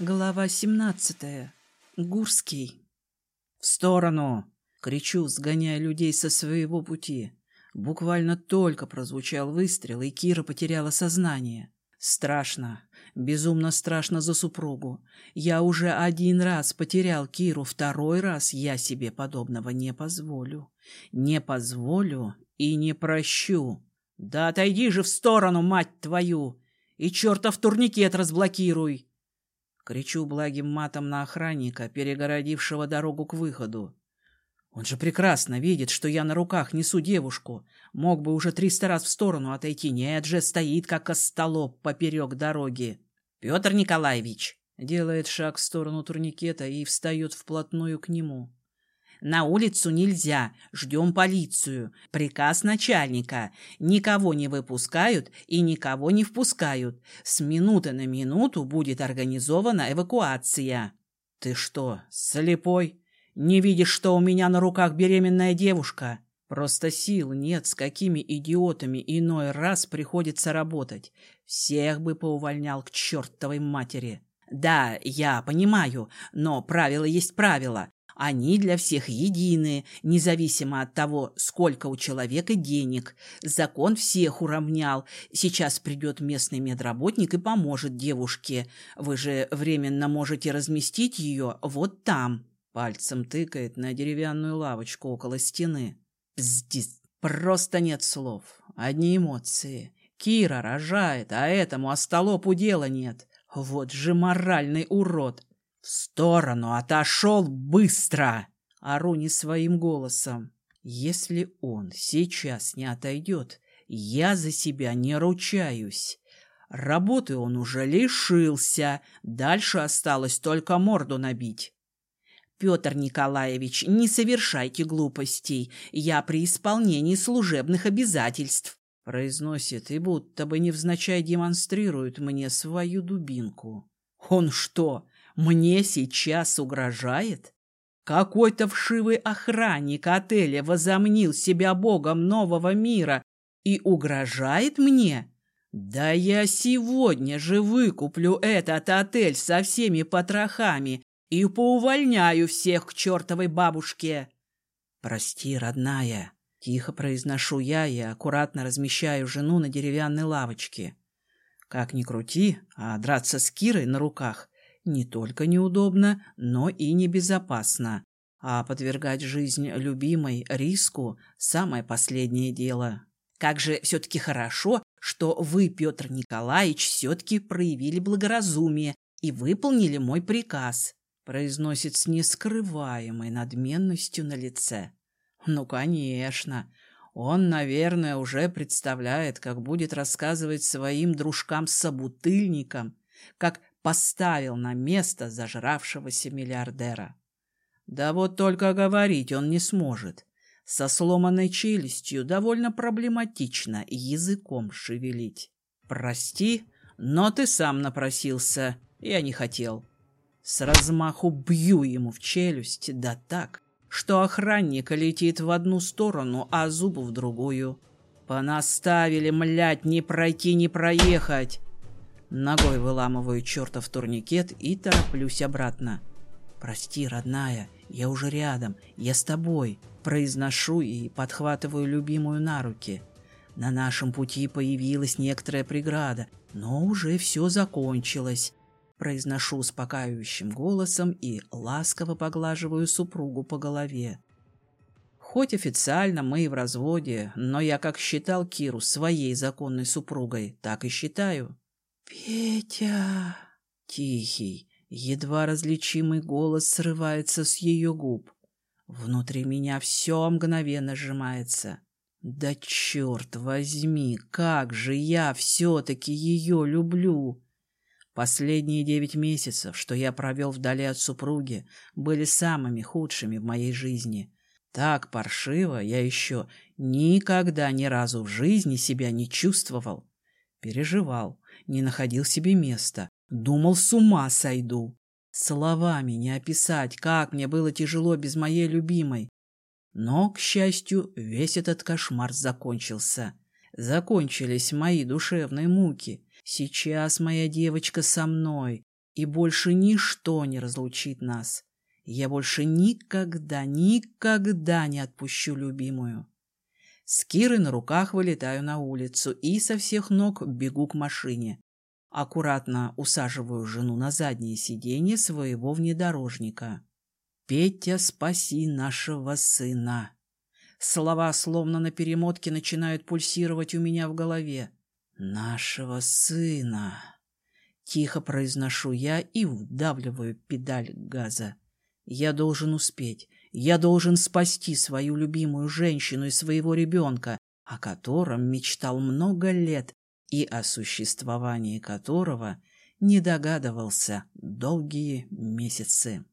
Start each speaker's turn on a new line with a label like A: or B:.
A: Глава семнадцатая. Гурский. «В сторону!» — кричу, сгоняя людей со своего пути. Буквально только прозвучал выстрел, и Кира потеряла сознание. Страшно, безумно страшно за супругу. Я уже один раз потерял Киру, второй раз я себе подобного не позволю. Не позволю и не прощу. Да отойди же в сторону, мать твою! И чертов турникет разблокируй! Кричу благим матом на охранника, перегородившего дорогу к выходу. Он же прекрасно видит, что я на руках несу девушку. Мог бы уже триста раз в сторону отойти. Нет же, стоит, как остолоп поперек дороги. Петр Николаевич делает шаг в сторону турникета и встает вплотную к нему. На улицу нельзя, ждем полицию. Приказ начальника. Никого не выпускают и никого не впускают. С минуты на минуту будет организована эвакуация. Ты что, слепой? Не видишь, что у меня на руках беременная девушка? Просто сил нет, с какими идиотами иной раз приходится работать. Всех бы поувольнял к чертовой матери. Да, я понимаю, но правило есть правило. Они для всех едины, независимо от того, сколько у человека денег. Закон всех уравнял. Сейчас придет местный медработник и поможет девушке. Вы же временно можете разместить ее вот там. Пальцем тыкает на деревянную лавочку около стены. Пздец. Просто нет слов. Одни эмоции. Кира рожает, а этому остолопу дела нет. Вот же моральный урод. «В сторону! Отошел быстро!» Ору не своим голосом. «Если он сейчас не отойдет, я за себя не ручаюсь. Работы он уже лишился, дальше осталось только морду набить». «Петр Николаевич, не совершайте глупостей, я при исполнении служебных обязательств», произносит и будто бы невзначай демонстрирует мне свою дубинку. «Он что, мне сейчас угрожает? Какой-то вшивый охранник отеля возомнил себя богом нового мира и угрожает мне? Да я сегодня же выкуплю этот отель со всеми потрохами и поувольняю всех к чертовой бабушке. Прости, родная, тихо произношу я и аккуратно размещаю жену на деревянной лавочке. Как ни крути, а драться с Кирой на руках не только неудобно, но и небезопасно. А подвергать жизнь любимой риску – самое последнее дело. Как же все-таки хорошо, что вы, Петр Николаевич, все-таки проявили благоразумие и выполнили мой приказ, произносит с нескрываемой надменностью на лице. Ну, конечно. Он, наверное, уже представляет, как будет рассказывать своим дружкам-собутыльникам, как поставил на место зажравшегося миллиардера. Да вот только говорить он не сможет. Со сломанной челюстью довольно проблематично языком шевелить. «Прости, но ты сам напросился. Я не хотел». С размаху бью ему в челюсть, да так, что охранник летит в одну сторону, а зуб в другую. Понаставили, млять, не пройти, не проехать. Ногой выламываю чертов турникет и тороплюсь обратно. «Прости, родная, я уже рядом, я с тобой», произношу и подхватываю любимую на руки. На нашем пути появилась некоторая преграда, но уже все закончилось. Произношу успокаивающим голосом и ласково поглаживаю супругу по голове. Хоть официально мы и в разводе, но я как считал Киру своей законной супругой, так и считаю. «Петя!» Тихий, едва различимый голос срывается с ее губ. Внутри меня все мгновенно сжимается. Да черт возьми, как же я все-таки ее люблю! Последние девять месяцев, что я провел вдали от супруги, были самыми худшими в моей жизни. Так паршиво я еще никогда ни разу в жизни себя не чувствовал. Переживал, не находил себе места, думал, с ума сойду. Словами не описать, как мне было тяжело без моей любимой. Но, к счастью, весь этот кошмар закончился. Закончились мои душевные муки. Сейчас моя девочка со мной. И больше ничто не разлучит нас. Я больше никогда, никогда не отпущу любимую. С Кирой на руках вылетаю на улицу и со всех ног бегу к машине. Аккуратно усаживаю жену на заднее сиденье своего внедорожника. «Петя, спаси нашего сына!» Слова, словно на перемотке, начинают пульсировать у меня в голове. «Нашего сына!» Тихо произношу я и вдавливаю педаль газа. Я должен успеть. Я должен спасти свою любимую женщину и своего ребенка, о котором мечтал много лет и о существовании которого не догадывался долгие месяцы.